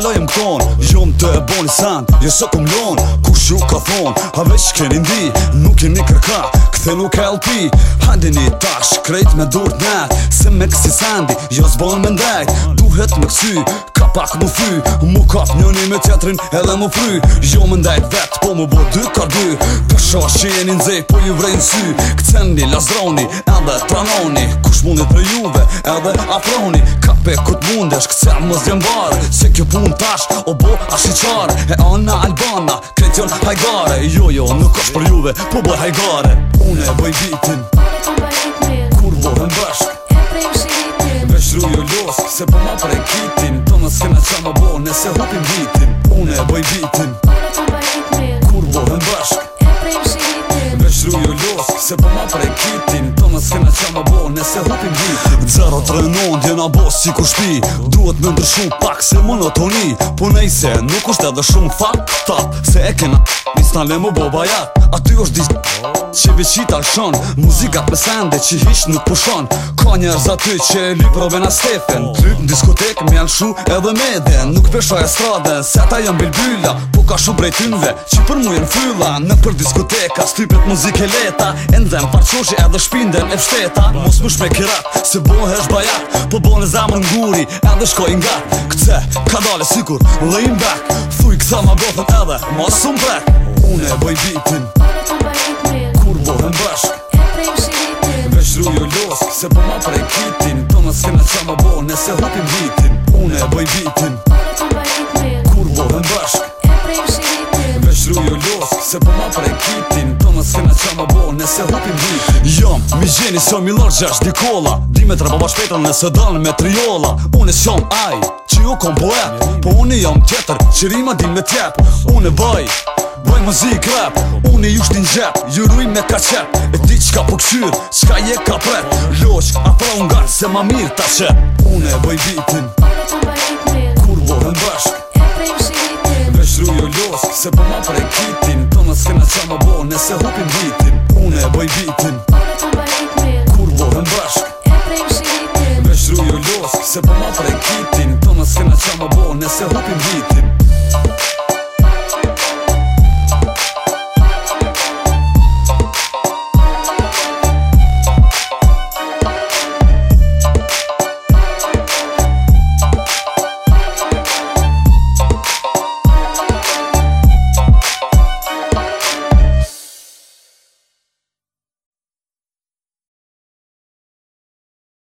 kalojm ton jom të boni san jo sokum lon kush u ka thonë a veç keni ndi nuk jeni kërka kthe nuk e lpi handeni tash krejt me durt nat se me kësi sandi jo s'bon me ndajt duhet me kësi Pak më fy, më kap njëni me tjetrin edhe më fry Jo më ndajt vetë, po më bo dy kardy Për shasht që jeni nëzej, zej, po ju vrejnë sy Këtëndi, lazroni, edhe tranoni Kush mundit për juve, edhe afroni Ka pe të mundesh, këtë se më zjem barë Se kjo pun tash, o bo a shqarë E ona albana, kretjon hajgare Jo jo, nuk është për juve, po bo hajgare Une bëj vitin, kur vohën bëshk E prej shiritin, shrujo losk Se për po më prej se me qa më bo nëse hupim vitin Une e bëj vitin Kur bohem bashk E prejmë shihitin Veç rujo los, se po ma prej kitin se me qa më bo nëse hupim vitin Zero trenon dje na bo si ku shpi Duhet me ndryshu pak se monotoni Po nejse nuk është edhe shumë fat Tap se e kena Nis në lemu bo bajat Aty është di që veqita shon Muzikat me sende që hish nuk pushon Ka njerëz aty që e lyprove na Stefen në janë shu edhe me Nuk peshoj e strade, se ata janë bilbylla Po ka shu brej tynve, që për mu jenë fylla Në për diskoteka, stypet muzike leta E më parqoshi edhe shpinden e pështeta Mos më shme kirat, se bohe është bajat Po bo në zamë në nguri, edhe shkoj nga Këtëse ka dale sikur, lej më bek Thuj këta ma bohën edhe, mos unë më bek Une e boj bitin Se po ma prej kitin Tonës kemë qa më bo Nese vitin une e bëj vitin Kurvo dhe mbashk E prejmë shiritin Veç rujo se po ma prej kitin Tonë s'ke na qa ma bo nëse hupim vitin Jom, mi gjeni se mi lorë gjasht di kola Dimetra po bashkëpetra nëse dalën me triola Une s'jom aj, që ju kom poet Po une jam tjetër, që rima din me tjep Une bëj, bëj muzik rap Une ju shtin gjep, ju ruj me ka qep E ti qka po këshyr, qka je ka pret Loq, a pra unë gartë se ma mirë ta qep Une bëj vitin, une bëj vitin pas Se për ma prekitim kitin Të në skena qa më bo Nese hupin vitin Une bëj vitin Kur vohën bashk E prej më shiritin Veshru jo Se për ma prekitim kitin Të në skena qa më bo Nese hupin vitin